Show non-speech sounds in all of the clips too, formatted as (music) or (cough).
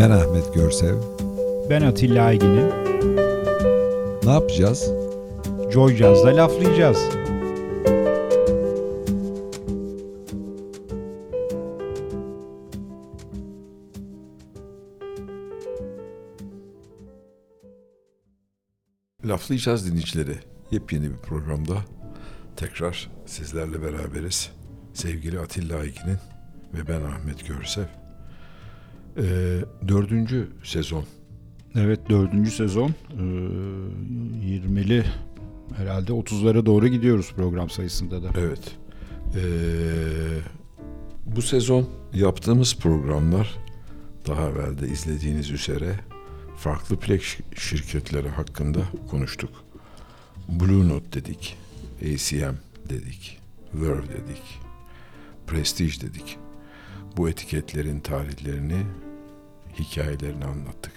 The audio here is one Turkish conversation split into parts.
Ben Ahmet Görsev. Ben Atilla Aygin'im. Ne yapacağız? Joy Jazz'da laflayacağız. Laflayacağız dinleyicileri. Yepyeni bir programda tekrar sizlerle beraberiz. Sevgili Atilla Aygin'in ve ben Ahmet Görsev. Ee, dördüncü sezon. Evet dördüncü sezon. Ee, 20'li herhalde 30'lara doğru gidiyoruz program sayısında da. Evet. Ee, bu sezon yaptığımız programlar daha evvel de izlediğiniz üzere farklı plak şirketleri hakkında konuştuk. Blue Note dedik, ACM dedik, Verve dedik, Prestige dedik. Bu etiketlerin tarihlerini, hikayelerini anlattık.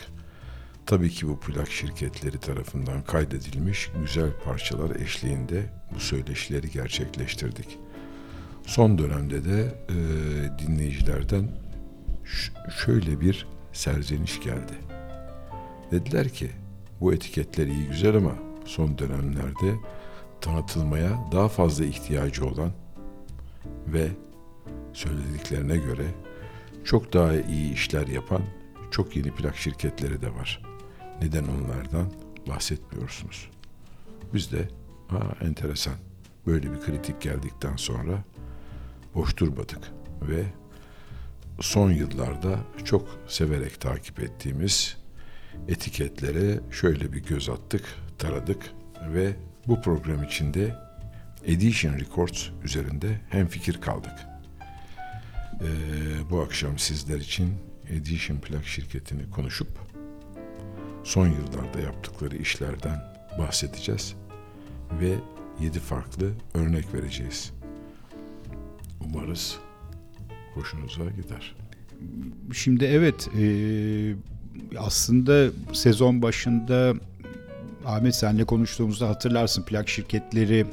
Tabii ki bu plak şirketleri tarafından kaydedilmiş güzel parçalar eşliğinde bu söyleşileri gerçekleştirdik. Son dönemde de e, dinleyicilerden şöyle bir serzeniş geldi. Dediler ki bu etiketler iyi güzel ama son dönemlerde tanıtılmaya daha fazla ihtiyacı olan ve söylediklerine göre çok daha iyi işler yapan çok yeni plak şirketleri de var. Neden onlardan bahsetmiyorsunuz? Biz de ha enteresan böyle bir kritik geldikten sonra boş durmadık ve son yıllarda çok severek takip ettiğimiz etiketlere şöyle bir göz attık, taradık ve bu program içinde Edition Records üzerinde hem fikir kaldık. Ee, bu akşam sizler için Edition plak şirketini konuşup son yıllarda yaptıkları işlerden bahsedeceğiz ve yedi farklı örnek vereceğiz. Umarız hoşunuza gider. Şimdi evet e, aslında sezon başında Ahmet senle konuştuğumuzda hatırlarsın plak şirketleri e,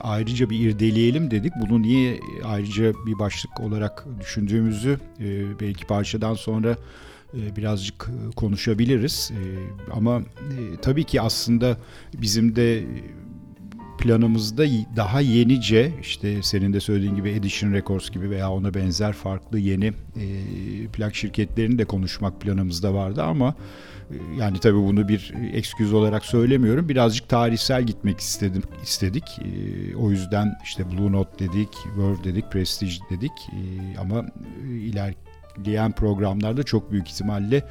ayrıca bir irdeleyelim dedik. Bunu niye ayrıca bir başlık olarak düşündüğümüzü e, belki parçadan sonra e, birazcık konuşabiliriz. Ama tabii ki aslında bizim de planımızda daha yenice işte senin de söylediğin gibi Edition Records gibi veya ona benzer farklı yeni e, plak şirketlerini de konuşmak planımızda vardı ama e, yani tabii bunu bir eksküz olarak söylemiyorum. Birazcık tarihsel gitmek istedim istedik. E, o yüzden işte Blue Note dedik, Verve dedik, Prestige dedik. E, ama e, ilerleyen programlarda çok büyük ihtimalle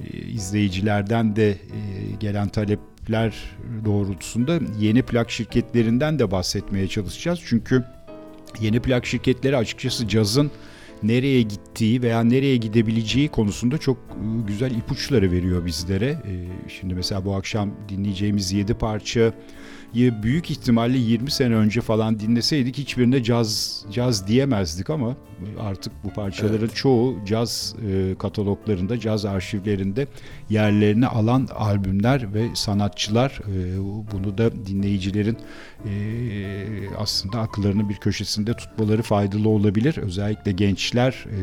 e, izleyicilerden de e, gelen talep talepler doğrultusunda yeni plak şirketlerinden de bahsetmeye çalışacağız. Çünkü yeni plak şirketleri açıkçası cazın nereye gittiği veya nereye gidebileceği konusunda çok ıı, güzel ipuçları veriyor bizlere. Ee, şimdi mesela bu akşam dinleyeceğimiz 7 parça büyük ihtimalle 20 sene önce falan dinleseydik hiçbirine caz caz diyemezdik ama artık bu parçaların evet. çoğu caz e, kataloglarında, caz arşivlerinde yerlerini alan albümler ve sanatçılar. E, bunu da dinleyicilerin e, aslında akıllarını bir köşesinde tutmaları faydalı olabilir. Özellikle gençler e,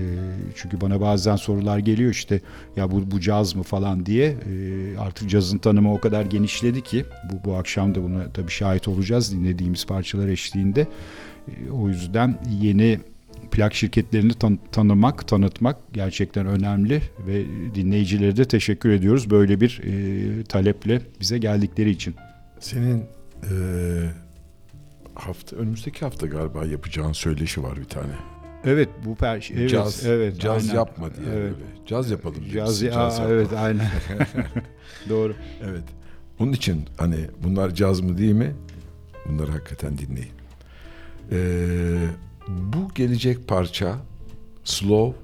çünkü bana bazen sorular geliyor işte ya bu, bu caz mı falan diye e, artık cazın tanımı o kadar genişledi ki bu, bu akşam da buna tabii şahit olacağız dinlediğimiz parçalar eşliğinde. E, o yüzden yeni plak şirketlerini tan- tanımak, tanıtmak gerçekten önemli ve dinleyicilere de teşekkür ediyoruz böyle bir e, taleple bize geldikleri için. Senin e, hafta önümüzdeki hafta galiba yapacağın söyleşi var bir tane. Evet bu per evet, caz evet caz aynen. yapma diye evet. böyle. Caz yapalım. Caz, ya, caz evet aynen. (laughs) (laughs) Doğru. Evet. Onun için hani bunlar caz mı değil mi? Bunları hakikaten dinleyin. Ee, bu gelecek parça Slow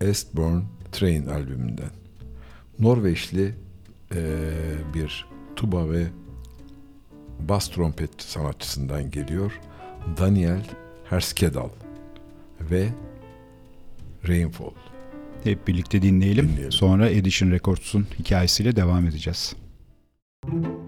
Estborn Train albümünden. Norveçli e, bir tuba ve bas trompet sanatçısından geliyor. Daniel Herskedal ve Rainfall. Hep birlikte dinleyelim. dinleyelim. Sonra Edition Records'un hikayesiyle devam edeceğiz. Müzik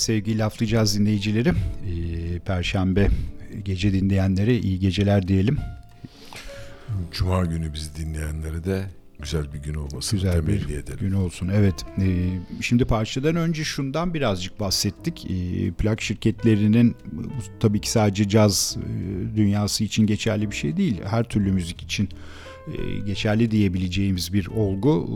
Evet sevgili laflayacağız dinleyicileri. Ee, Perşembe gece dinleyenlere iyi geceler diyelim. Cuma günü bizi dinleyenlere de güzel bir gün olmasını Güzel bir temenni edelim. gün olsun. Evet. Ee, şimdi parçadan önce şundan birazcık bahsettik. Ee, plak şirketlerinin bu tabii ki sadece caz e, dünyası için geçerli bir şey değil. Her türlü müzik için e, geçerli diyebileceğimiz bir olgu.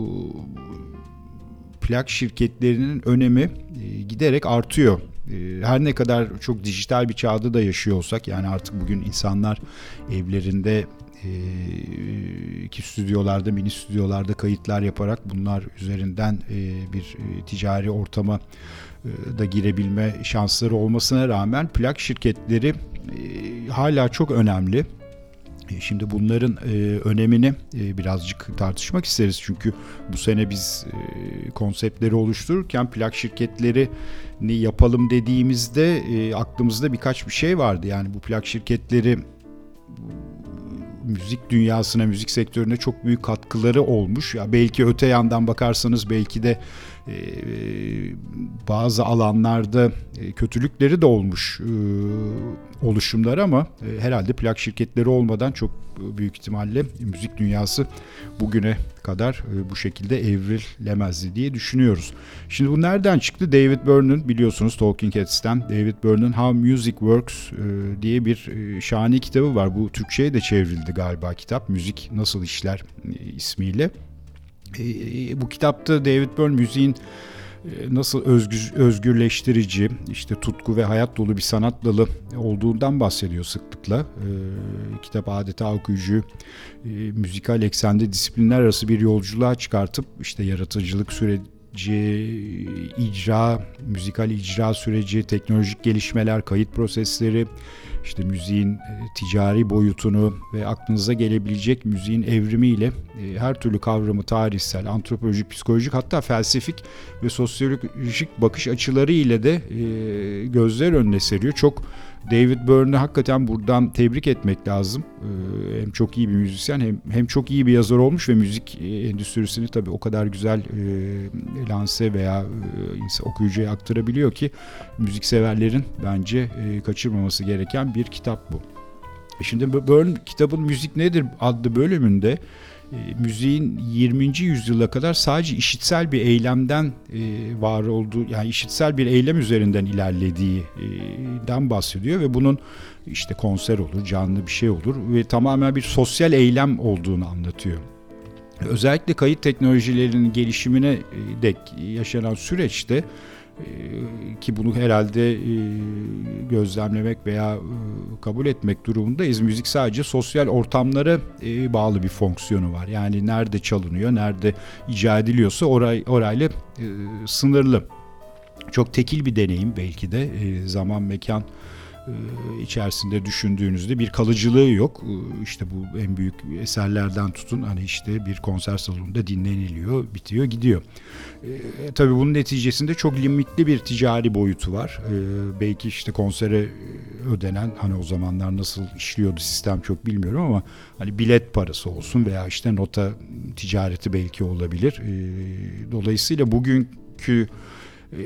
Plak şirketlerinin önemi e, giderek artıyor. E, her ne kadar çok dijital bir çağda da yaşıyor olsak yani artık bugün insanlar evlerinde e, ki stüdyolarda, mini stüdyolarda kayıtlar yaparak bunlar üzerinden bir ticari ortama da girebilme şansları olmasına rağmen plak şirketleri hala çok önemli. E, şimdi bunların e, önemini e, birazcık tartışmak isteriz çünkü bu sene biz konseptleri oluştururken plak şirketlerini yapalım dediğimizde aklımızda birkaç bir şey vardı. Yani bu plak şirketleri müzik dünyasına, müzik sektörüne çok büyük katkıları olmuş. Ya belki öte yandan bakarsanız belki de bazı alanlarda e, kötülükleri de olmuş e, oluşumlar ama e, herhalde plak şirketleri olmadan çok büyük ihtimalle müzik dünyası bugüne kadar bu şekilde evrilemezdi diye düşünüyoruz. Şimdi bu nereden çıktı? David Byrne'ın biliyorsunuz Talking Heads'ten David Byrne'ın How Music Works diye bir şahane kitabı var. Bu Türkçe'ye de çevrildi galiba kitap. Müzik Nasıl İşler ismiyle. E, bu kitapta David Byrne müziğin e, nasıl özgür, özgürleştirici, işte tutku ve hayat dolu bir sanat dalı olduğundan bahsediyor sıklıkla. E, kitap adeta okuyucu e, müzikal eksende disiplinler arası bir yolculuğa çıkartıp işte yaratıcılık süreci, icra, müzikal icra süreci, teknolojik gelişmeler, kayıt prosesleri, işte müziğin e, ticari boyutunu ve aklınıza gelebilecek müziğin evrimiyle e, her türlü kavramı tarihsel, antropolojik, psikolojik hatta felsefik ve sosyolojik bakış açıları ile de gözler önüne seriyor. Çok David Byrne'ı hakikaten buradan tebrik etmek lazım. Ee, hem çok iyi bir müzisyen hem hem çok iyi bir yazar olmuş ve müzik e, endüstrisini tabii o kadar güzel e, lanse veya e, okuyucuya aktarabiliyor ki müzik severlerin bence e, kaçırmaması gereken bir kitap bu. E şimdi Byrne kitabın Müzik Nedir adlı bölümünde müziğin 20. yüzyıla kadar sadece işitsel bir eylemden e, var olduğu yani işitsel bir eylem üzerinden ilerlediğinden bahsediyor ve bunun işte konser olur, canlı bir şey olur ve tamamen bir sosyal eylem olduğunu anlatıyor. Özellikle kayıt teknolojilerinin gelişimine e, dek yaşanan süreçte ee, ki bunu herhalde e, gözlemlemek veya e, kabul etmek durumundayız. Müzik sadece sosyal ortamlara e, bağlı bir fonksiyonu var. Yani nerede çalınıyor, nerede icra ediliyorsa oray, orayla sınırlı. Çok tekil bir deneyim belki de zaman mekan e, içerisinde düşündüğünüzde bir kalıcılığı yok. E, işte bu en büyük eserlerden tutun hani işte bir konser salonunda dinleniliyor, bitiyor, gidiyor. E, tabii bunun neticesinde çok limitli bir ticari boyutu var. E, belki işte konsere ödenen hani o zamanlar nasıl işliyordu sistem çok bilmiyorum ama hani bilet parası olsun veya işte nota ticareti belki olabilir. E, dolayısıyla bugünkü e,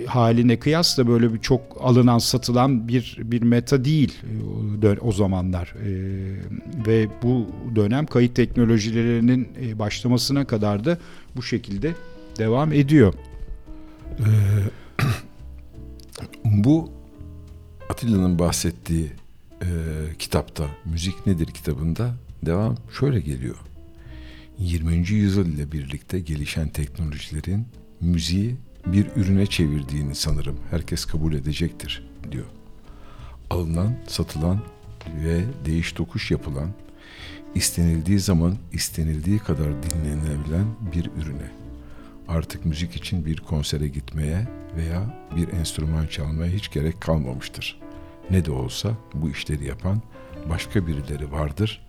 haline kıyasla böyle bir çok alınan satılan bir bir meta değil e, o zamanlar e, ve bu dönem kayıt teknolojilerinin başlamasına kadar da bu şekilde devam ediyor. (clears throat) Bu Atilla'nın bahsettiği e, kitapta Müzik Nedir kitabında devam şöyle geliyor. 20. yüzyıl ile birlikte gelişen teknolojilerin müziği bir ürüne çevirdiğini sanırım herkes kabul edecektir diyor. Alınan, satılan ve değiş tokuş yapılan, istenildiği zaman istenildiği kadar dinlenebilen bir ürüne. Artık müzik için bir konsere gitmeye veya bir enstrüman çalmaya hiç gerek kalmamıştır. Ne de olsa bu işleri yapan başka birileri vardır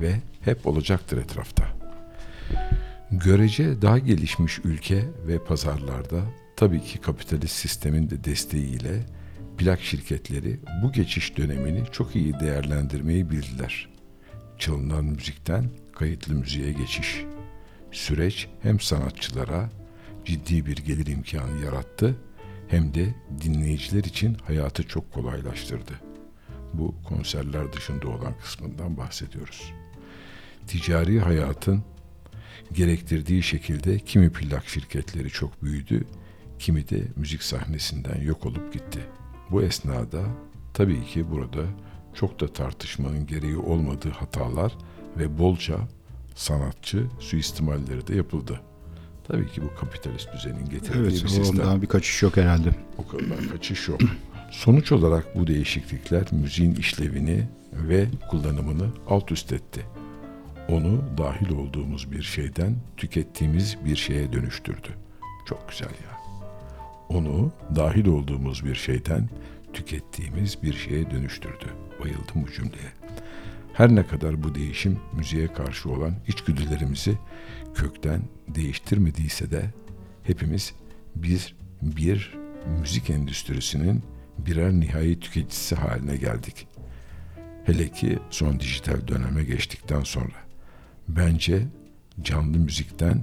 ve hep olacaktır etrafta. Görece daha gelişmiş ülke ve pazarlarda tabii ki kapitalist sistemin de desteğiyle plak şirketleri bu geçiş dönemini çok iyi değerlendirmeyi bildiler. Çalınan müzikten kayıtlı müziğe geçiş. Süreç hem sanatçılara ciddi bir gelir imkanı yarattı hem de dinleyiciler için hayatı çok kolaylaştırdı. Bu konserler dışında olan kısmından bahsediyoruz. Ticari hayatın gerektirdiği şekilde kimi plak şirketleri çok büyüdü, kimi de müzik sahnesinden yok olup gitti. Bu esnada tabii ki burada çok da tartışmanın gereği olmadığı hatalar ve bolca sanatçı suistimalleri de yapıldı. Tabii ki bu kapitalist düzenin getirdiği evet, bir sistem. Ondan bir kaçış yok herhalde. O kadar kaçış yok. Sonuç olarak bu değişiklikler müziğin işlevini ve kullanımını alt üst etti onu dahil olduğumuz bir şeyden tükettiğimiz bir şeye dönüştürdü. Çok güzel ya. Onu dahil olduğumuz bir şeyden tükettiğimiz bir şeye dönüştürdü. Bayıldım bu cümleye. Her ne kadar bu değişim müziğe karşı olan içgüdülerimizi kökten değiştirmediyse de hepimiz biz bir müzik endüstrisinin birer nihai tüketicisi haline geldik. Hele ki son dijital döneme geçtikten sonra. Bence canlı müzikten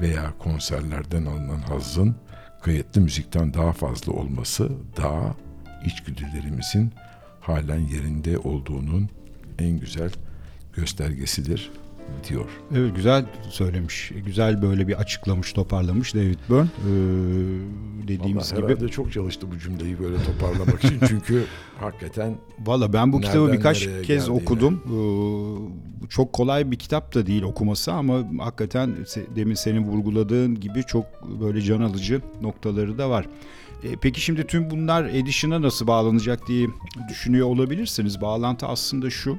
veya konserlerden alınan hazzın kayıtlı müzikten daha fazla olması daha içgüdülerimizin halen yerinde olduğunun en güzel göstergesidir diyor. Evet güzel söylemiş. Güzel böyle bir açıklamış, toparlamış David Byrne. Ee, dediğimiz Vallahi gibi. çok çalıştı bu cümleyi böyle toparlamak için. (laughs) Çünkü hakikaten Valla ben bu kitabı birkaç kez okudum. Ee, çok kolay bir kitap da değil okuması ama hakikaten demin senin vurguladığın gibi çok böyle can alıcı noktaları da var. E, peki şimdi tüm bunlar Edition'a nasıl bağlanacak diye düşünüyor olabilirsiniz. Bağlantı aslında şu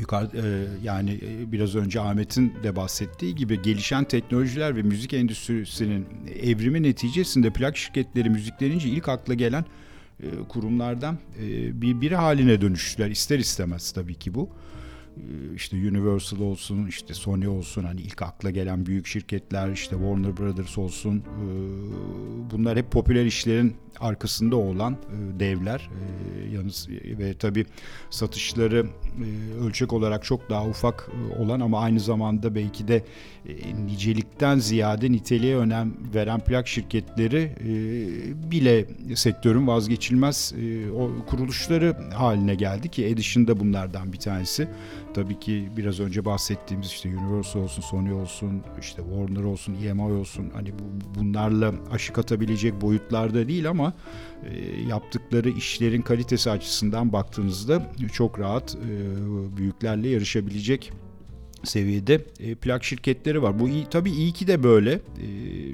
yukarı e, yani e, biraz önce Ahmet'in de bahsettiği gibi gelişen teknolojiler ve müzik endüstrisinin evrimi neticesinde plak şirketleri müziklerince ilk akla gelen e, kurumlardan e, bir biri haline dönüştüler. İster istemez tabii ki bu. Ee, işte Universal olsun, işte Sony olsun hani ilk akla gelen büyük şirketler, işte Warner Brothers olsun e, bunlar hep popüler işlerin arkasında olan e, devler e, yalnız ve tabi satışları ölçek olarak çok daha ufak olan ama aynı zamanda belki de nicelikten ziyade niteliğe önem veren plak şirketleri bile sektörün vazgeçilmez kuruluşları haline geldi ki Edition da bunlardan bir tanesi. Tabii ki biraz önce bahsettiğimiz işte Universal olsun, Sony olsun, işte Warner olsun, EMI olsun hani bu, bunlarla aşık atabilecek boyutlarda değil ama e, yaptıkları işlerin kalitesi açısından baktığınızda çok rahat e, büyüklerle yarışabilecek seviyede e, plak şirketleri var. Bu iyi, tabii iyi ki de böyle. E,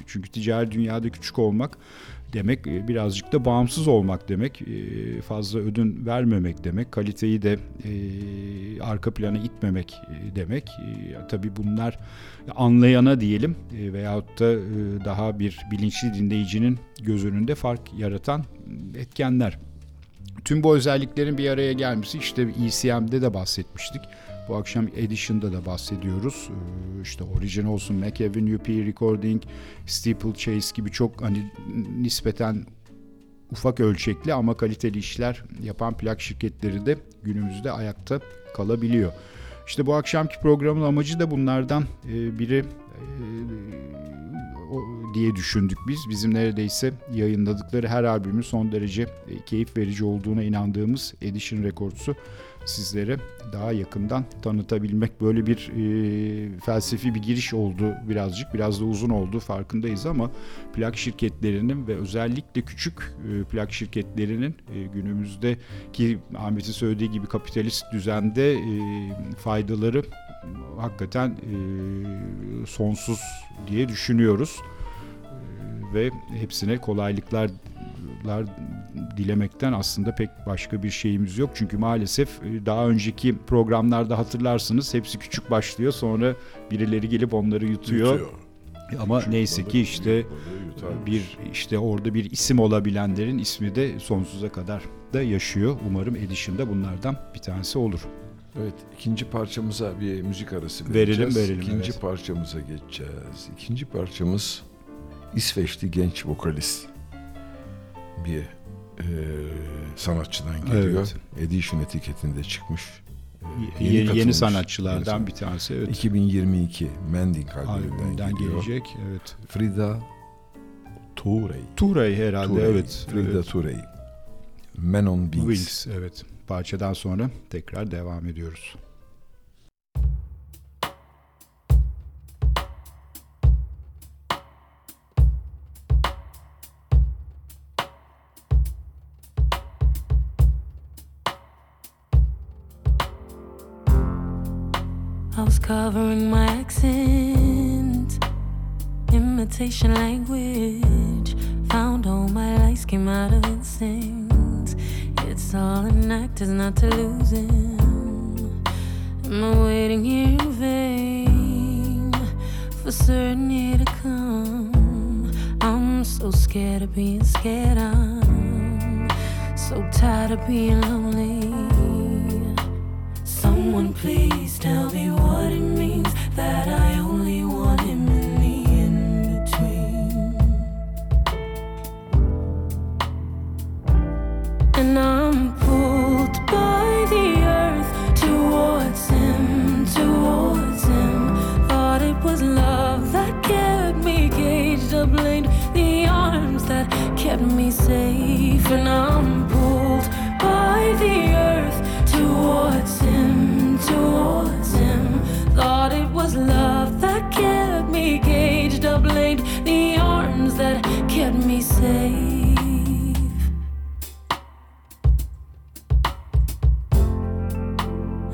çünkü ticari dünyada küçük olmak demek e, birazcık da bağımsız olmak demek. E, fazla ödün vermemek demek. Kaliteyi de e, arka plana itmemek demek. Tabii bunlar anlayana diyelim veyahut da daha bir bilinçli dinleyicinin göz önünde fark yaratan etkenler. Tüm bu özelliklerin bir araya gelmesi işte ECM'de de bahsetmiştik bu akşam Edition'da da bahsediyoruz. Ee, işte Origin olsun, Mac Avenue, P Recording, Steeplechase gibi çok hani nispeten ufak ölçekli ama kaliteli işler yapan plak şirketleri de günümüzde ayakta kalabiliyor. İşte bu akşamki programın amacı da bunlardan e, biri e, diye düşündük biz. Bizim neredeyse yayınladıkları her albümün son derece e, keyif verici olduğuna inandığımız Edition Records'u sizlere daha yakından tanıtabilmek. Böyle bir e, felsefi bir giriş oldu birazcık. Biraz da uzun oldu farkındayız ama plak şirketlerinin ve özellikle küçük e, plak şirketlerinin e, günümüzde ki Ahmet'in söylediği gibi kapitalist düzende e, faydaları hakikaten e, sonsuz diye düşünüyoruz. E, ve hepsine kolaylıklar dilemekten aslında pek başka bir şeyimiz yok. Çünkü maalesef e, daha önceki programlarda hatırlarsınız hepsi küçük başlıyor sonra birileri gelip onları yutuyor. yutuyor. Ama küçük neyse ki işte bir işte orada bir isim olabilenlerin ismi de sonsuza kadar da yaşıyor. Umarım Edition'da bunlardan bir tanesi olur. Evet, ikinci parçamıza bir müzik arası vereceğiz. Verelim, verelim. İkinci evet. parçamıza geçeceğiz. İkinci parçamız İsveçli genç vokalist bir e, sanatçıdan geliyor. Evet. Edition etiketinde çıkmış. E, yeni, yeni, sanatçılardan yeni bir tanesi. Evet. 2022 Mending albümünden geliyor. gelecek. Evet. Frida Tourey. Tourey herhalde Tourey. evet. Frida evet. Tourey. Men on Wings. Wings evet. Parçadan sonra tekrar devam ediyoruz. Covering my accent. Imitation language found all my lights came out of instinct. It's all an act is not to lose him. Am I waiting here in vain for certainty to come? I'm so scared of being scared. I'm so tired of being lonely. Someone please tell me what it means that I only want him in the in between. And I'm pulled by the earth towards him, towards him. Thought it was love that kept me caged up, laid the arms that kept me safe. And I'm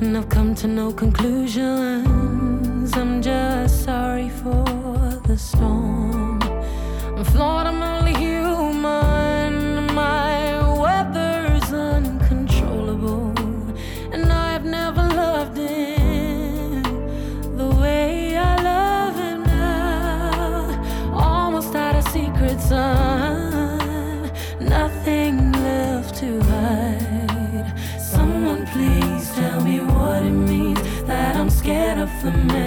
And I've come to no conclusions. I'm just sorry for the storm. I'm the man,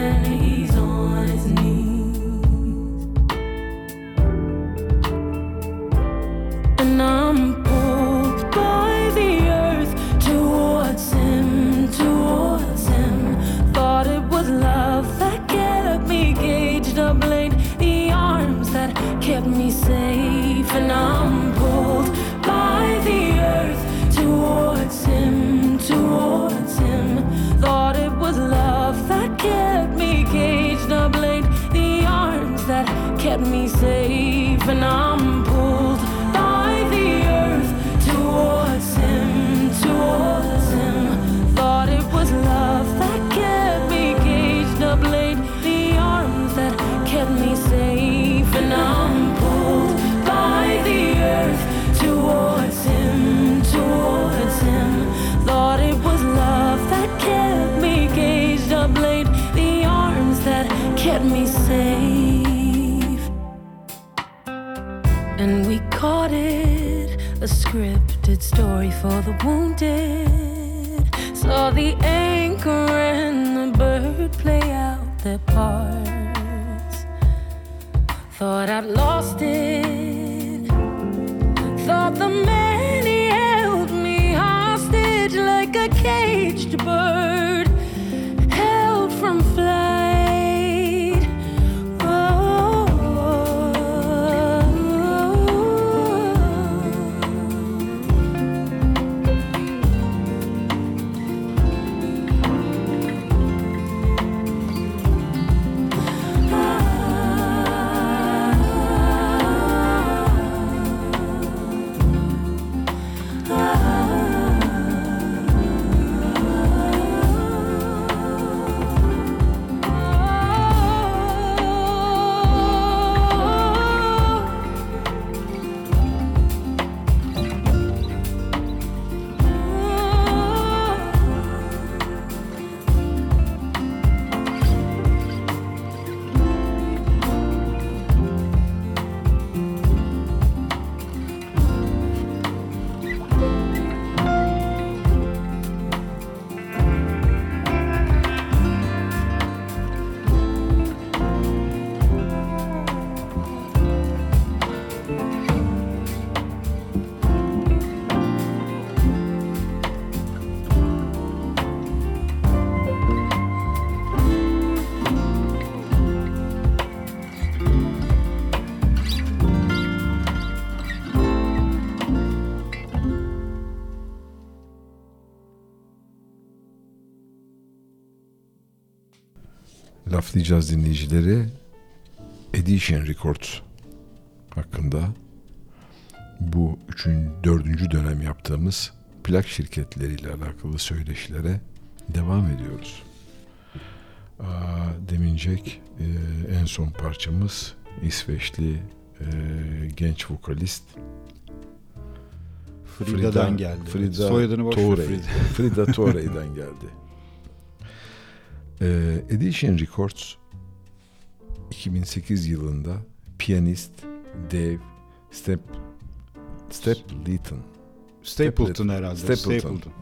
moving on. Laflayacağız dinleyicileri. Edition Records hakkında bu üçün, dördüncü dönem yaptığımız plak şirketleriyle alakalı söyleşilere devam ediyoruz. Aa, demincek e, en son parçamız İsveçli e, genç vokalist Frida'dan geldi. Frida Soyadını boş. Frida. Frida geldi. Ee, (laughs) Edition Records 2008 yılında piyanist Dave Step Stapleton Stapleton herhalde. Stapleton. Stapleton.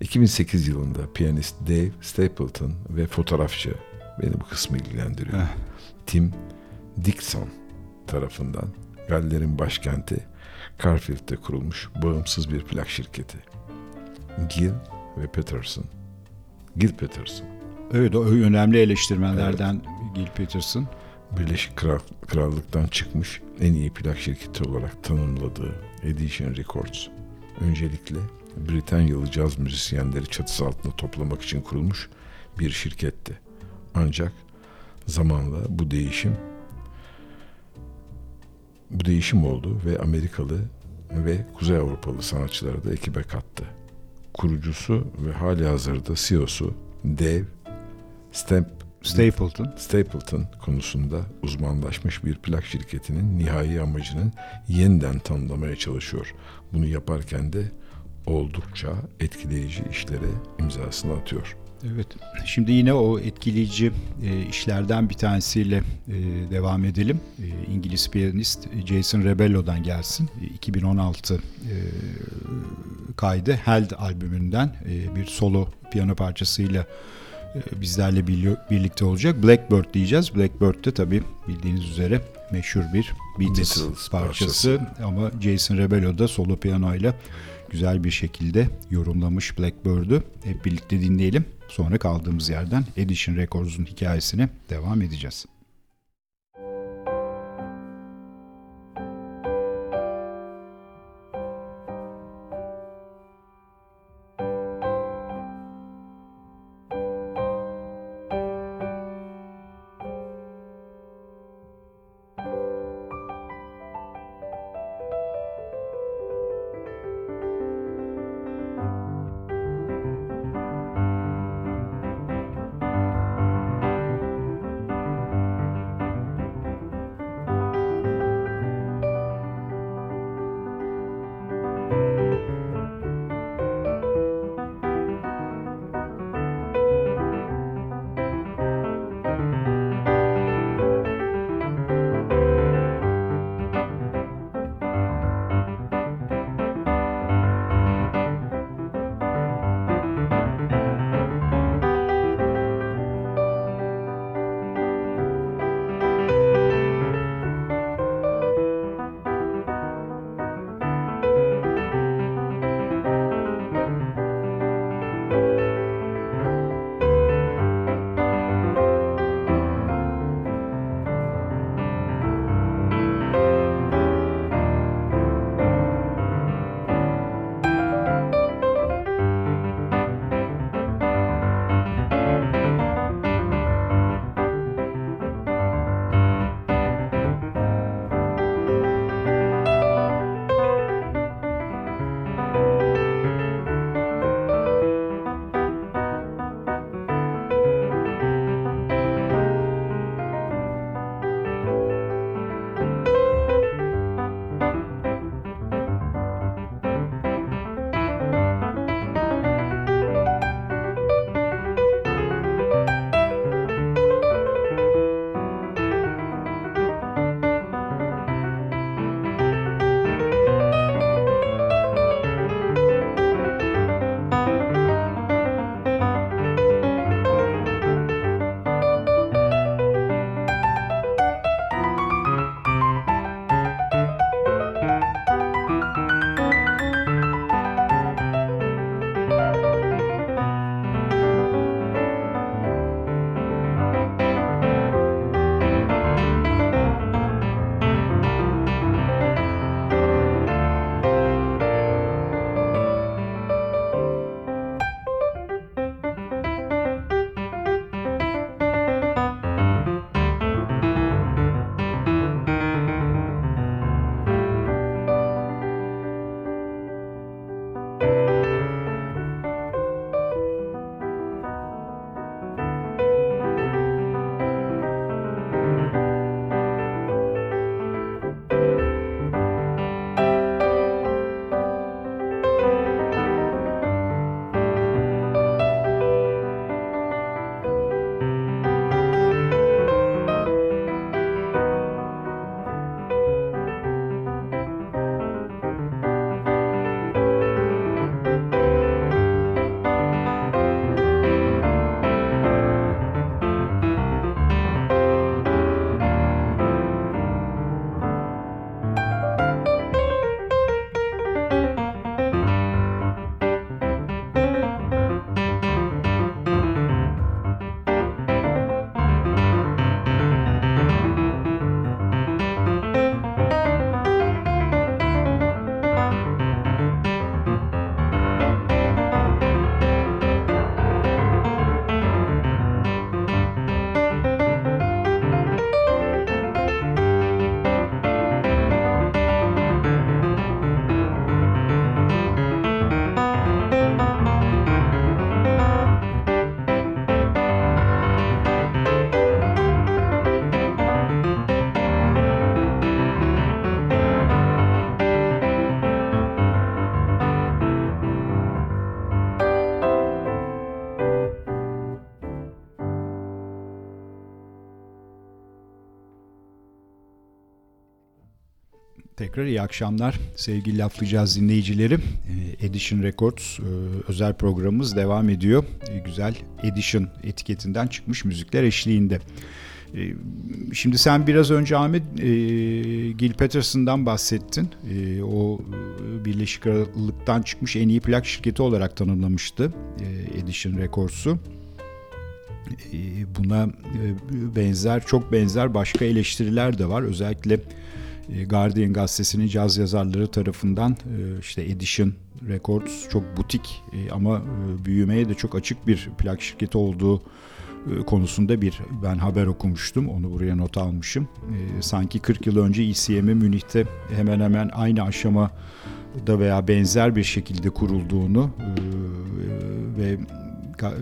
2008 yılında piyanist Dave Stapleton ve fotoğrafçı beni bu kısmı ilgilendiriyor. Heh. Tim Dixon tarafından Galler'in başkenti Carfield'de kurulmuş bağımsız bir plak şirketi. Gil ve Peterson. Gil Peterson. Evet o önemli eleştirmenlerden Gil Peterson. Birleşik Kral- Krallık'tan çıkmış en iyi plak şirketi olarak tanımladığı Edition Records öncelikle Britanyalı caz müzisyenleri çatısı altında toplamak için kurulmuş bir şirketti. Ancak zamanla bu değişim bu değişim oldu ve Amerikalı ve Kuzey Avrupalı sanatçıları da ekibe kattı. Kurucusu ve hali hazırda CEO'su Dave Stamp Stapleton. Stapleton konusunda uzmanlaşmış bir plak şirketinin nihai amacının yeniden tanımlamaya çalışıyor. Bunu yaparken de oldukça etkileyici işlere imzasını atıyor. Evet. Şimdi yine o etkileyici e, işlerden bir tanesiyle e, devam edelim. E, İngiliz piyanist Jason Rebello'dan gelsin. E, 2016 e, kaydı Held albümünden e, bir solo piyano parçasıyla e, bizlerle bili- birlikte olacak. Blackbird diyeceğiz. Blackbird de tabii bildiğiniz üzere meşhur bir Beatles, Beatles parçası. Ama Jason Rebello da solo piyanoyla güzel bir şekilde yorumlamış Blackbird'ü. Hep birlikte dinleyelim. Sonra kaldığımız yerden Edition Records'un hikayesine devam edeceğiz. Tekrar iyi akşamlar sevgili laflayacağız dinleyicileri. Ee, Edition Records e, özel programımız devam ediyor. E, güzel Edition etiketinden çıkmış müzikler eşliğinde. E, şimdi sen biraz önce Ahmet Gil Peterson'dan bahsettin. O Birleşik Krallık'tan çıkmış en iyi plak şirketi olarak tanımlamıştı Edition Records'u. Buna benzer, çok benzer başka eleştiriler de var. Özellikle e, Guardian gazetesinin caz yazarları tarafından e, işte Edition Records çok butik e, ama büyümeye de çok açık bir plak şirketi olduğu konusunda bir ben haber okumuştum. Onu buraya not almışım. Sanki 40 yıl önce ECM'i Münih'te hemen hemen aynı aşamada veya benzer bir şekilde kurulduğunu ve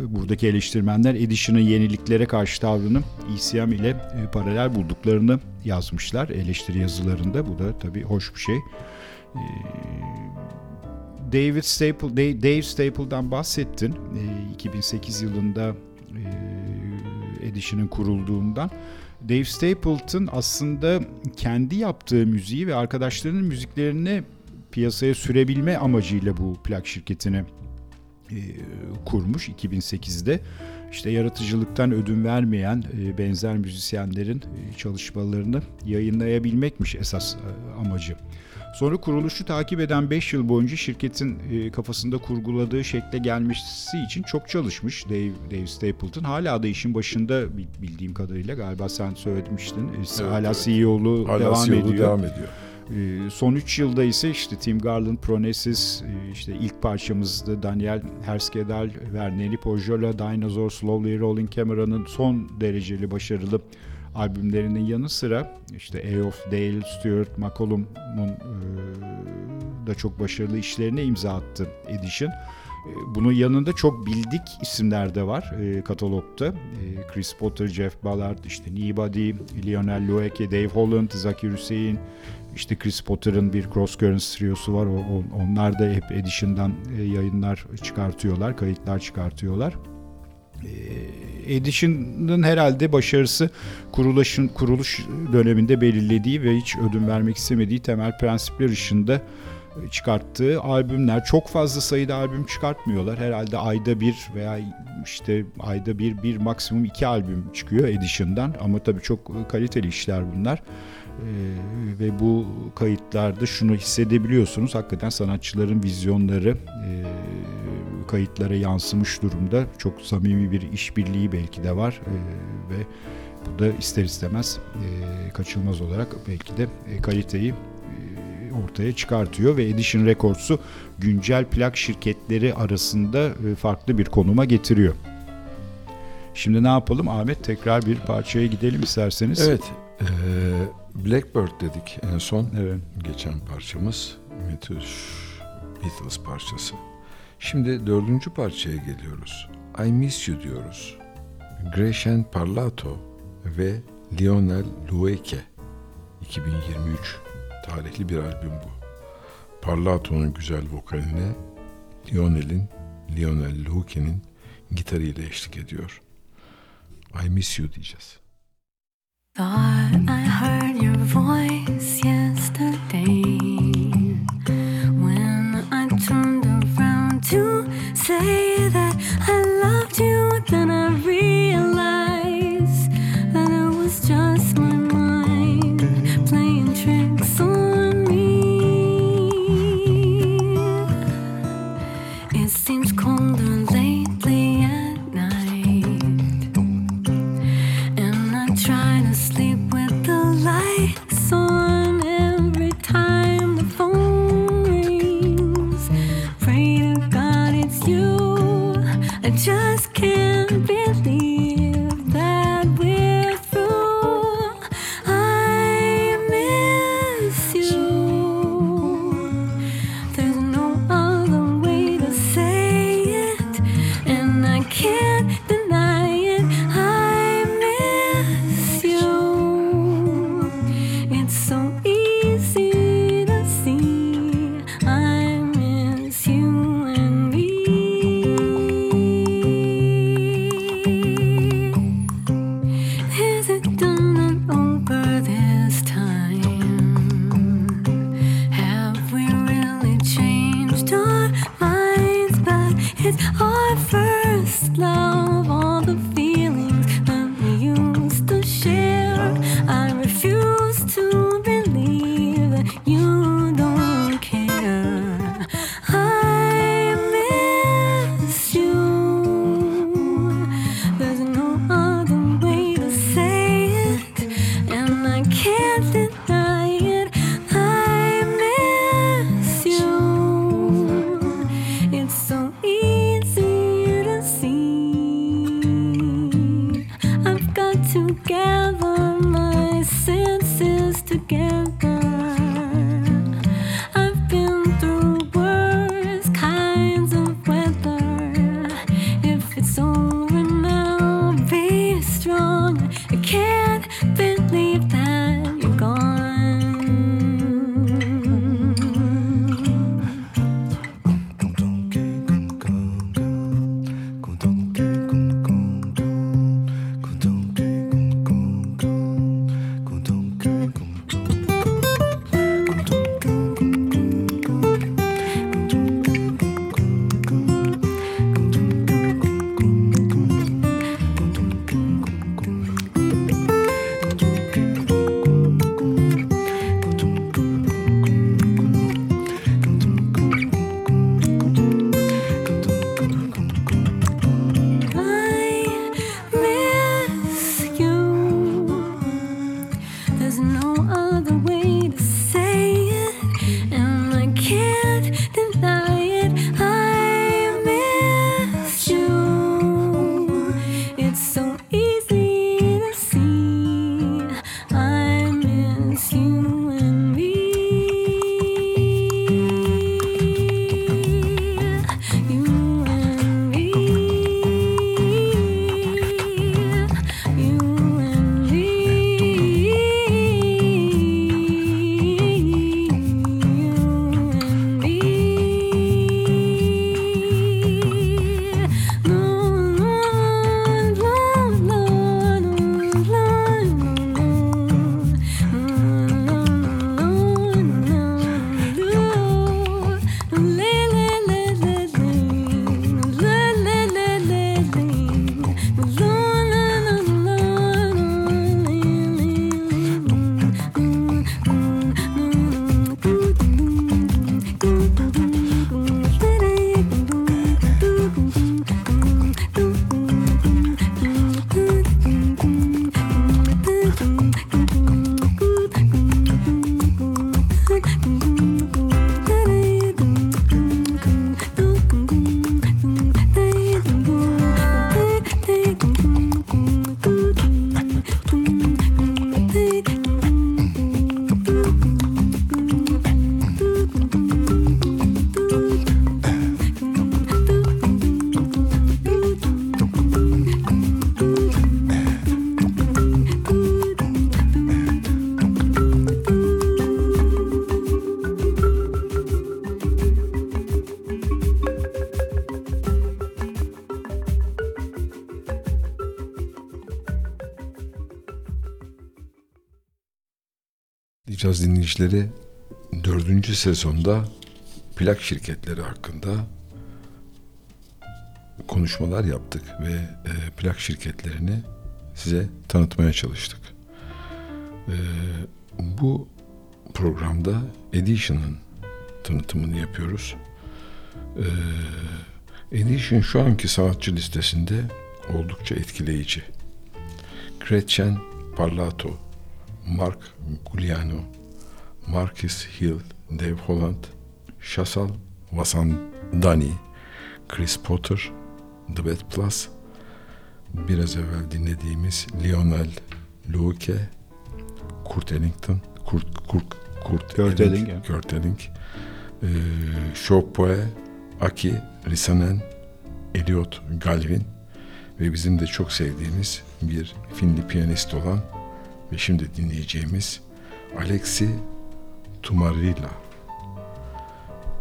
buradaki eleştirmenler Edition'ın yeniliklere karşı tavrını ECM ile e, paralel bulduklarını yazmışlar eleştiri yazılarında. Bu da tabii hoş bir şey. E, David Staple, Dave Staple'dan bahsettin. 2008 e, yılında Edition'ın kurulduğundan. Dave Stapleton aslında kendi yaptığı müziği ve arkadaşlarının müziklerini piyasaya sürebilme amacıyla bu plak şirketini e, kurmuş 2008'de. İşte yaratıcılıktan ödün vermeyen e, benzer müzisyenlerin e, çalışmalarını yayınlayabilmekmiş esas amacı. Sonra kuruluşu takip eden 5 yıl boyunca şirketin kafasında kurguladığı şekle gelmesi için çok çalışmış Dave, Dave Stapleton. Hala da işin başında bildiğim kadarıyla galiba sen söylemiştin. Evet, hala evet. CEO'lu devam CEO ediyor. devam ediyor. Ee, son 3 yılda ise işte Tim Garland, Pronesis, e, işte ilk parçamızda Daniel Herskedal, Verneli Pojola, Dinosaur, Slowly Rolling Camera'nın son dereceli başarılı albümlerinin yanı sıra işte A of Dale, Stuart McCollum'un e, da çok başarılı işlerine imza attı Edition. E, bunun yanında çok bildik isimler de var e, katalogda. E, Chris Potter, Jeff Ballard, işte Nobody, Lionel Loeke, Dave Holland, Zakir Hüseyin, işte Chris Potter'ın bir Cross Currents triosu var. O, onlar da hep Edition'dan e, yayınlar çıkartıyorlar, kayıtlar çıkartıyorlar. E, Edition'ın herhalde başarısı kuruluşun kuruluş döneminde belirlediği ve hiç ödün vermek istemediği temel prensipler ışığında e, çıkarttığı albümler. Çok fazla sayıda albüm çıkartmıyorlar. Herhalde ayda bir veya işte ayda bir, bir maksimum iki albüm çıkıyor Edition'dan. Ama tabii çok kaliteli işler bunlar. Ee, ve bu kayıtlarda şunu hissedebiliyorsunuz hakikaten sanatçıların vizyonları e, kayıtlara yansımış durumda çok samimi bir işbirliği belki de var e, ve bu da ister istemez e, kaçılmaz olarak belki de e, kaliteyi e, ortaya çıkartıyor ve Edition Records'u güncel plak şirketleri arasında e, farklı bir konuma getiriyor. Şimdi ne yapalım Ahmet tekrar bir parçaya gidelim isterseniz. Evet. Ee, Blackbird dedik en son. Evet. Geçen parçamız. Müthiş Beatles parçası. Şimdi dördüncü parçaya geliyoruz. I Miss You diyoruz. Gretchen Parlato ve Lionel Lueke 2023 tarihli bir albüm bu. Parlato'nun güzel vokaline Lionel'in Lionel Lueke'nin gitarıyla eşlik ediyor. I Miss You diyeceğiz. Thought I heard your voice yesterday I just can't Caz dinleyicileri dördüncü sezonda plak şirketleri hakkında konuşmalar yaptık ve e, plak şirketlerini size tanıtmaya çalıştık. E, bu programda Edition'ın tanıtımını yapıyoruz. E, Edition şu anki sanatçı listesinde oldukça etkileyici. Gretchen Parlato, Mark Gugliano, Marcus Hill, Dave Holland, Shasal Vasandani, Chris Potter, The Bad Plus, biraz evvel dinlediğimiz Lionel Luke, Kurt Ellington, Kurt, Kurt, Kurt Kurt Elling, Kurt Elling, e, Chopin, Aki Risanen, Elliot Galvin ve bizim de çok sevdiğimiz bir Finli piyanist olan ve şimdi dinleyeceğimiz Alexi Tumarila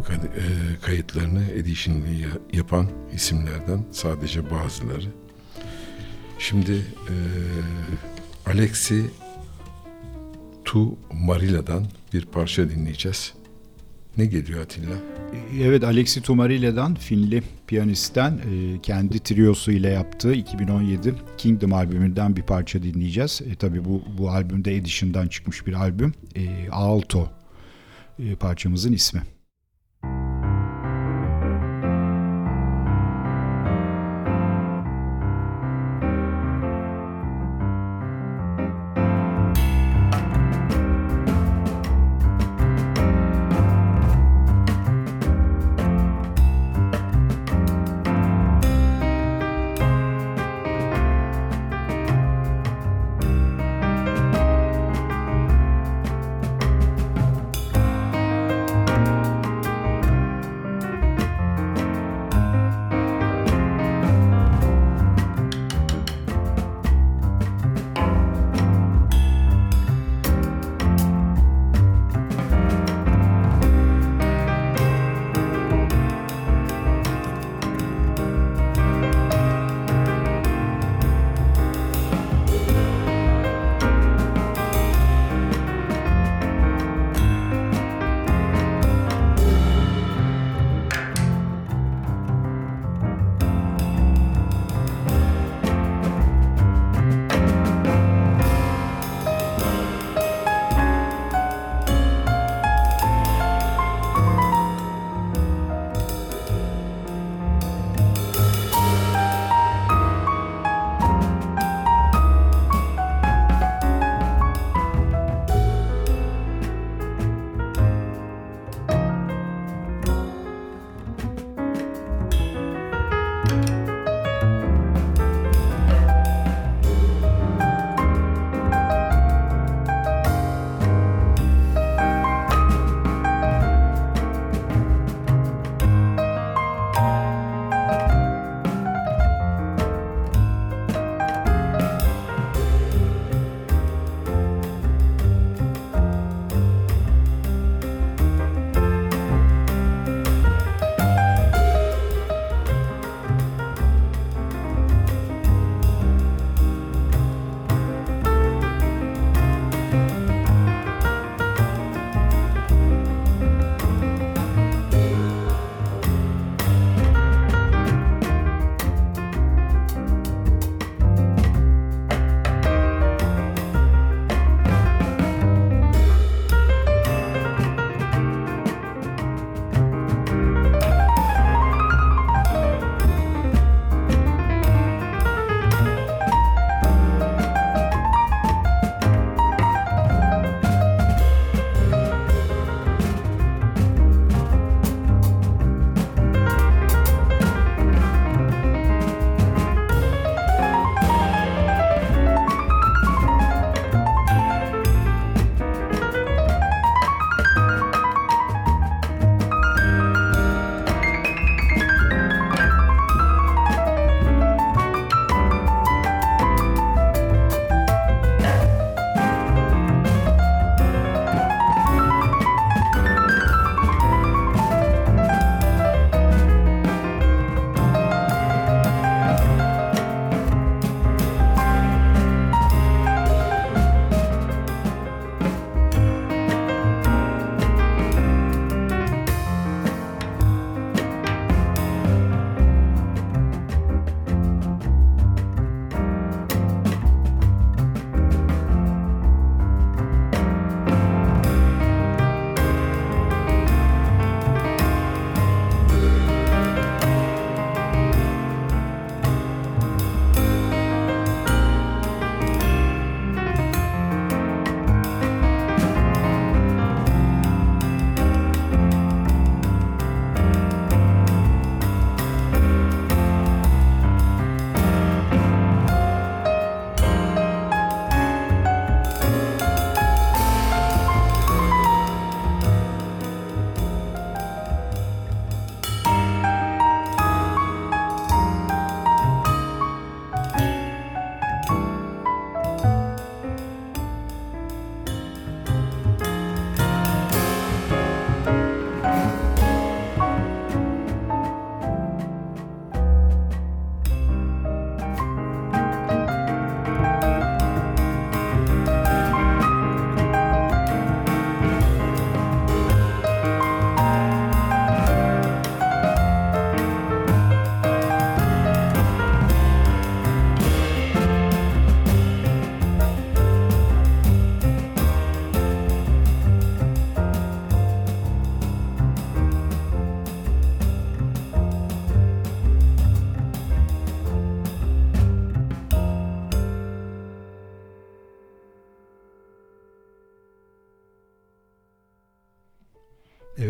Kay- e, kayıtlarını edition'lı ya- yapan isimlerden sadece bazıları. Şimdi e, Alexi Tumarila'dan bir parça dinleyeceğiz. Ne geliyor Atilla? Evet Alexi Tumarila'dan Finli piyanistten e, kendi triosu ile yaptığı 2017 Kingdom albümünden bir parça dinleyeceğiz. E, tabii bu bu albümde Edition'dan çıkmış bir albüm. E, Alto parçamızın ismi.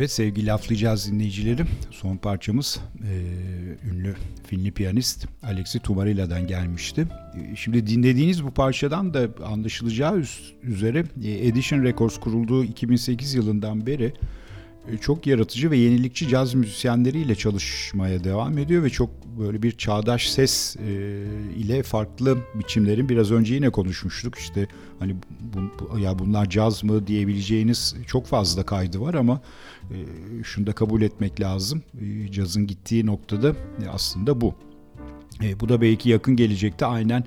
Evet sevgili laflayacağız dinleyicilerim. Son parçamız e, ünlü Finli piyanist Alexi Tumarila'dan gelmişti. E, şimdi dinlediğiniz bu parçadan da anlaşılacağı üzere e, Edition Records kurulduğu 2008 yılından beri çok yaratıcı ve yenilikçi caz müzisyenleriyle çalışmaya devam ediyor ve çok böyle bir çağdaş ses e, ile farklı biçimlerin biraz önce yine konuşmuştuk işte hani bu, ya bunlar caz mı diyebileceğiniz çok fazla kaydı var ama e, şunu da kabul etmek lazım e, cazın gittiği noktada e, aslında bu. E, bu da belki yakın gelecekte aynen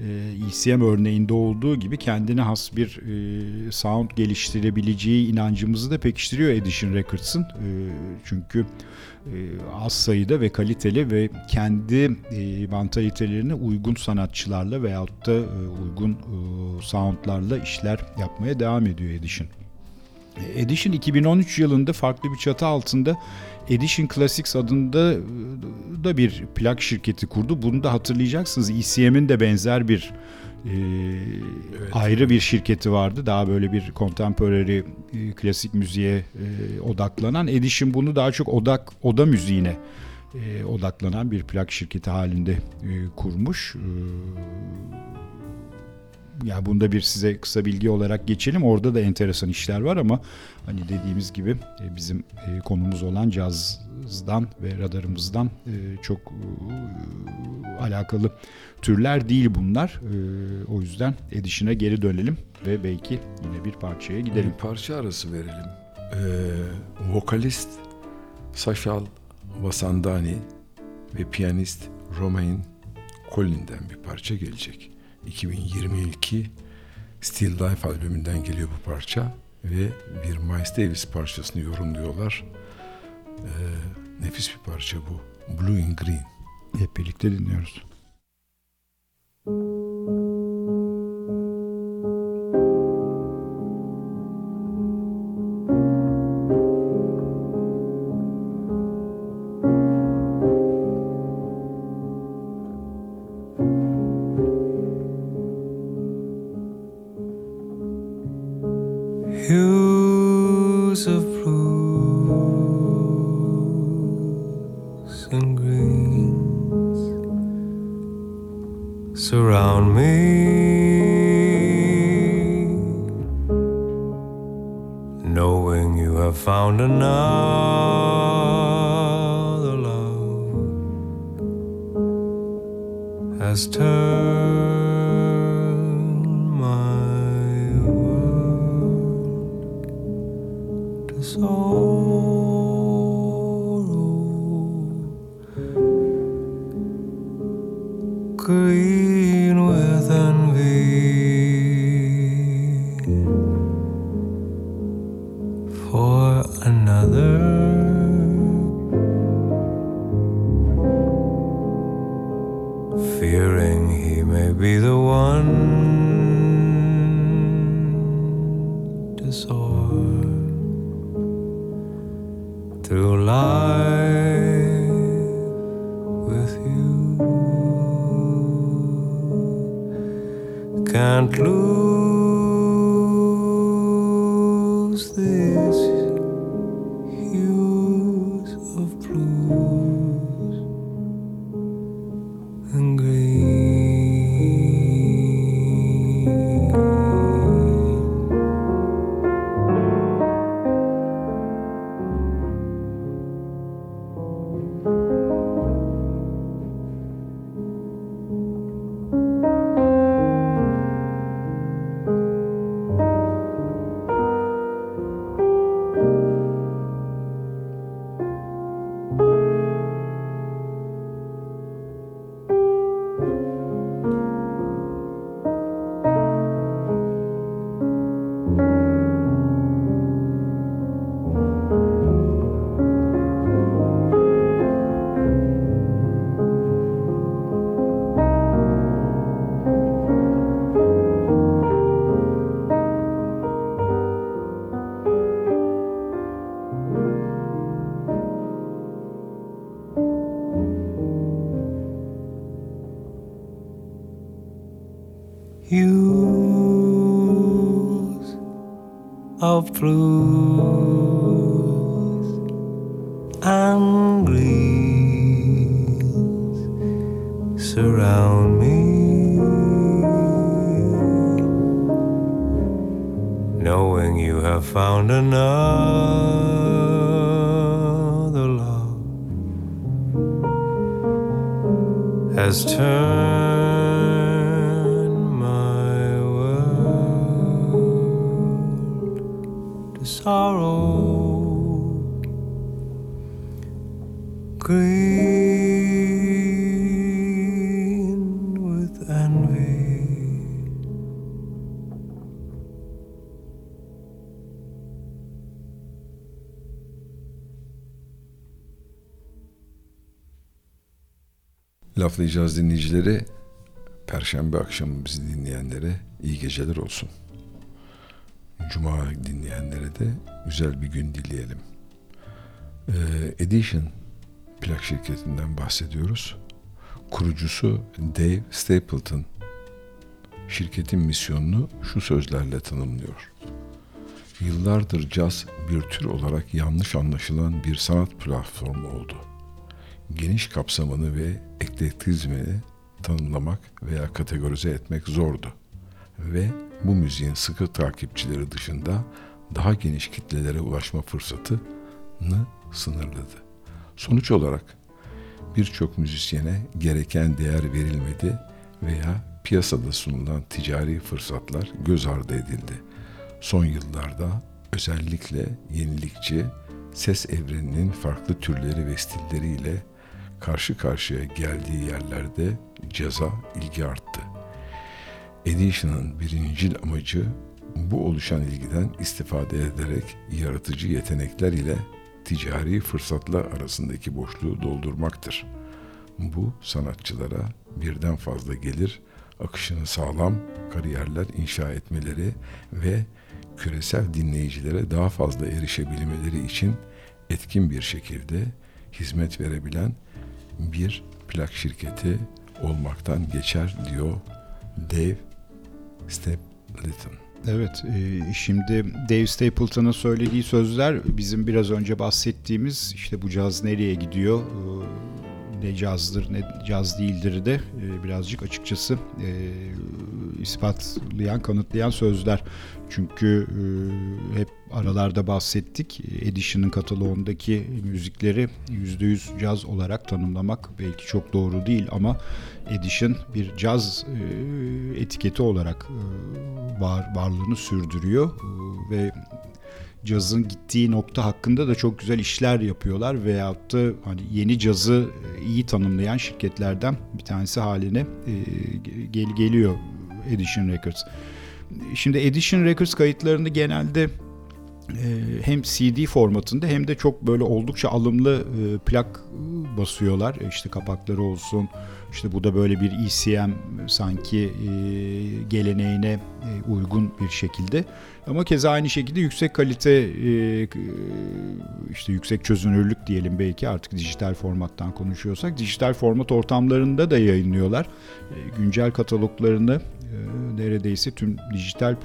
e, ECM örneğinde olduğu gibi kendine has bir e, sound geliştirebileceği inancımızı da pekiştiriyor Edition Records'ın. E, çünkü e, az sayıda ve kaliteli ve kendi e, mantalitelerine uygun sanatçılarla veyahut da e, uygun e, soundlarla işler yapmaya devam ediyor Edition. E, Edition 2013 yılında farklı bir çatı altında Edition Classics adında e, da bir plak şirketi kurdu. Bunu da hatırlayacaksınız. ECM'in de benzer bir e, evet. ayrı bir şirketi vardı. Daha böyle bir contemporary e, klasik müziğe e, odaklanan. Edition bunu daha çok odak oda müziğine e, odaklanan bir plak şirketi halinde e, kurmuş. E, yani bunda bir size kısa bilgi olarak geçelim. Orada da enteresan işler var ama hani dediğimiz gibi e, bizim e, konumuz olan cazdan ve radarımızdan e, çok alakalı türler değil bunlar. O yüzden Edition'a geri dönelim ve belki yine bir parçaya gidelim. Bir parça arası verelim. Ee, vokalist Sashal Vasandani ve piyanist Romain Collin'den bir parça gelecek. 2022 Still Life albümünden geliyor bu parça ve bir Miles Davis parçasını yorumluyorlar. Ee, nefis bir parça bu. Blue in Green. Hep birlikte dinliyoruz. hues of blue through. Laflayacağız dinleyicileri. Perşembe akşamı bizi dinleyenlere iyi geceler olsun. Cuma dinleyenlere de güzel bir gün dileyelim. Ee, Edition plak şirketinden bahsediyoruz. Kurucusu Dave Stapleton şirketin misyonunu şu sözlerle tanımlıyor. Yıllardır caz bir tür olarak yanlış anlaşılan bir sanat platformu oldu. Geniş kapsamını ve eklektizmini tanımlamak veya kategorize etmek zordu. Ve bu müziğin sıkı takipçileri dışında daha geniş kitlelere ulaşma fırsatını sınırladı. Sonuç olarak birçok müzisyene gereken değer verilmedi veya piyasada sunulan ticari fırsatlar göz ardı edildi. Son yıllarda özellikle yenilikçi ses evreninin farklı türleri ve stilleriyle karşı karşıya geldiği yerlerde caza ilgi arttı. Edition'ın birincil amacı bu oluşan ilgiden istifade ederek yaratıcı yetenekler ile ticari fırsatlar arasındaki boşluğu doldurmaktır. Bu sanatçılara birden fazla gelir, akışını sağlam kariyerler inşa etmeleri ve küresel dinleyicilere daha fazla erişebilmeleri için etkin bir şekilde hizmet verebilen bir plak şirketi olmaktan geçer diyor Dave Stapleton. Evet, e, şimdi Dave Stapleton'ın söylediği sözler bizim biraz önce bahsettiğimiz işte bu caz nereye gidiyor, e, ne cazdır ne caz değildir de e, birazcık açıkçası ispatlayan, kanıtlayan sözler. Çünkü hep aralarda bahsettik. Edition'ın kataloğundaki müzikleri %100 caz olarak tanımlamak belki çok doğru değil ama Edition bir caz e, etiketi olarak e, var varlığını sürdürüyor E, ve cazın gittiği nokta hakkında da çok güzel işler yapıyorlar veyahut da hani yeni cazı iyi tanımlayan şirketlerden bir tanesi haline gel geliyor Edition Records. Şimdi Edition Records kayıtlarını genelde hem CD formatında hem de çok böyle oldukça alımlı e, plak e, basıyorlar. E, İşte kapakları olsun. İşte bu da böyle bir ECM sanki e, geleneğine e, uygun bir şekilde. Ama keza aynı şekilde yüksek kalite e, işte yüksek çözünürlük diyelim belki artık dijital formattan konuşuyorsak dijital format ortamlarında da yayınlıyorlar. E, güncel kataloglarını e, neredeyse tüm dijital e,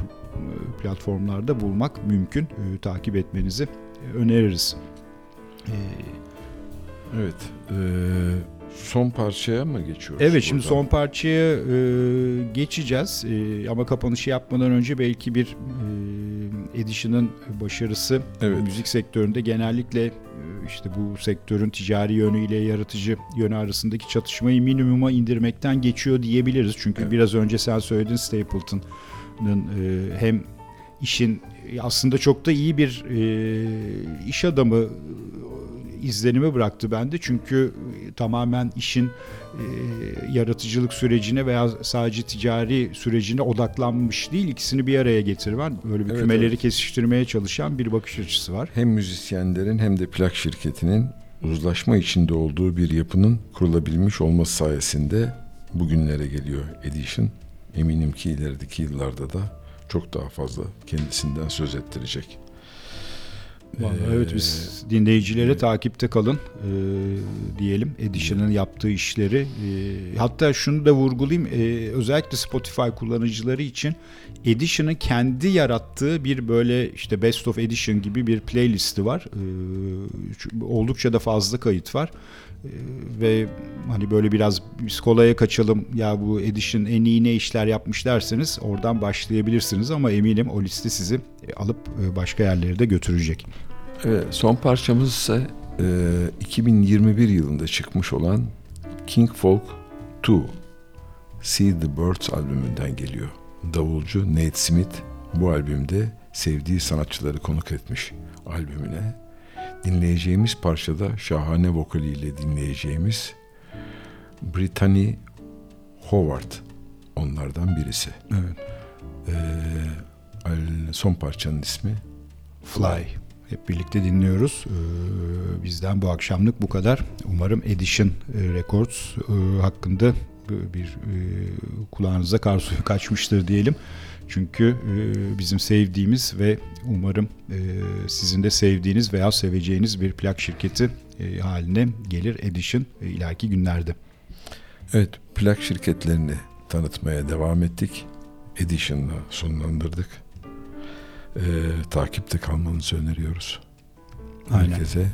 platformlarda bulmak mümkün. E, takip etmenizi e, öneririz. E, Evet. e, son parçaya mı geçiyoruz? Evet şimdi buradan? son parçaya e, geçeceğiz E, ama kapanışı yapmadan önce belki bir e, Edition'ın başarısı Evet. müzik sektöründe genellikle e, işte bu sektörün ticari yönüyle yaratıcı yönü arasındaki çatışmayı minimuma indirmekten geçiyor diyebiliriz. Çünkü Evet. biraz önce sen söyledin Stapleton'ın e, hem işin aslında çok da iyi bir e, iş adamı e, izlenimi bıraktı bende. Çünkü e, tamamen işin e, yaratıcılık sürecine veya sadece ticari sürecine odaklanmış değil. ikisini bir araya getirmen, böyle bir Evet, kümeleri evet. kesiştirmeye çalışan bir bakış açısı var. hem müzisyenlerin hem de plak şirketinin uzlaşma içinde olduğu bir yapının kurulabilmiş olması sayesinde bugünlere geliyor Edition. Eminim ki ilerideki yıllarda da çok daha fazla kendisinden söz ettirecek. Vallahi Ee, evet biz dinleyicilere takipte kalın e, diyelim Edition'ın yaptığı işleri. E, hatta şunu da vurgulayayım e, özellikle Spotify kullanıcıları için Edition'ın kendi yarattığı bir böyle işte Best of Edition gibi bir playlisti var. E, oldukça da fazla kayıt var. E, ve hani böyle biraz biz kolaya kaçalım ya bu Edition en iyi ne işler yapmış derseniz oradan başlayabilirsiniz ama eminim o liste sizi e, alıp e, başka yerlere de götürecek. Evet, son parçamız ise e, 2021 yılında çıkmış olan King Folk 2 See the Birds albümünden geliyor. Davulcu Nate Smith bu albümde sevdiği sanatçıları konuk etmiş albümüne. Dinleyeceğimiz parçada şahane vokaliyle dinleyeceğimiz Brittany Howard onlardan birisi. Evet. E, al- son parçanın ismi Fly. Hep birlikte dinliyoruz. Ee, bizden bu akşamlık bu kadar. Umarım Edition e, Records e, hakkında bir, bir e, kulağınıza kar suyu (laughs) kaçmıştır diyelim. Çünkü e, bizim sevdiğimiz ve umarım e, sizin de sevdiğiniz veya seveceğiniz bir plak şirketi e, haline gelir Edition e, ileriki günlerde. Evet, plak şirketlerini tanıtmaya devam ettik. Edition'la sonlandırdık. Ee, takipte kalmanızı öneriyoruz. Aynen. Herkese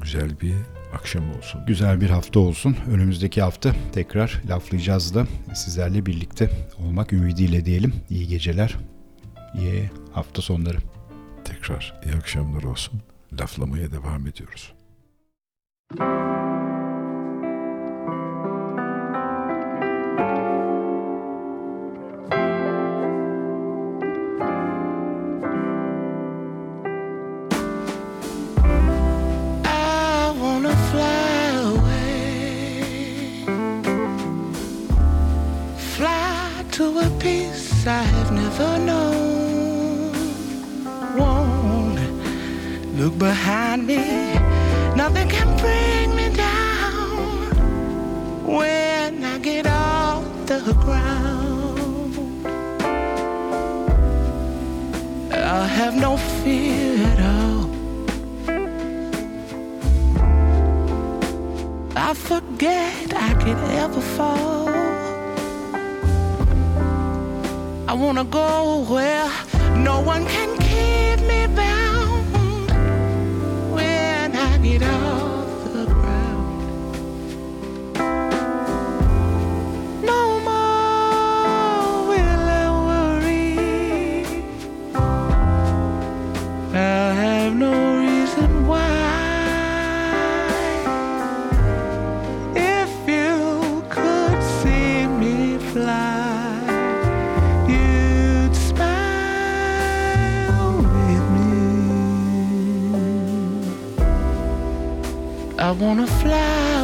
güzel bir akşam olsun. Güzel bir hafta olsun. Önümüzdeki hafta tekrar laflayacağız da sizlerle birlikte olmak ümidiyle diyelim. İyi geceler, iyi hafta sonları. Tekrar iyi akşamlar olsun. Laflamaya devam ediyoruz. I behind me, nothing can bring me down. When I get off the ground, I have no fear at all. I forget I could ever fall. I wanna go where no one can mirar. Wanna fly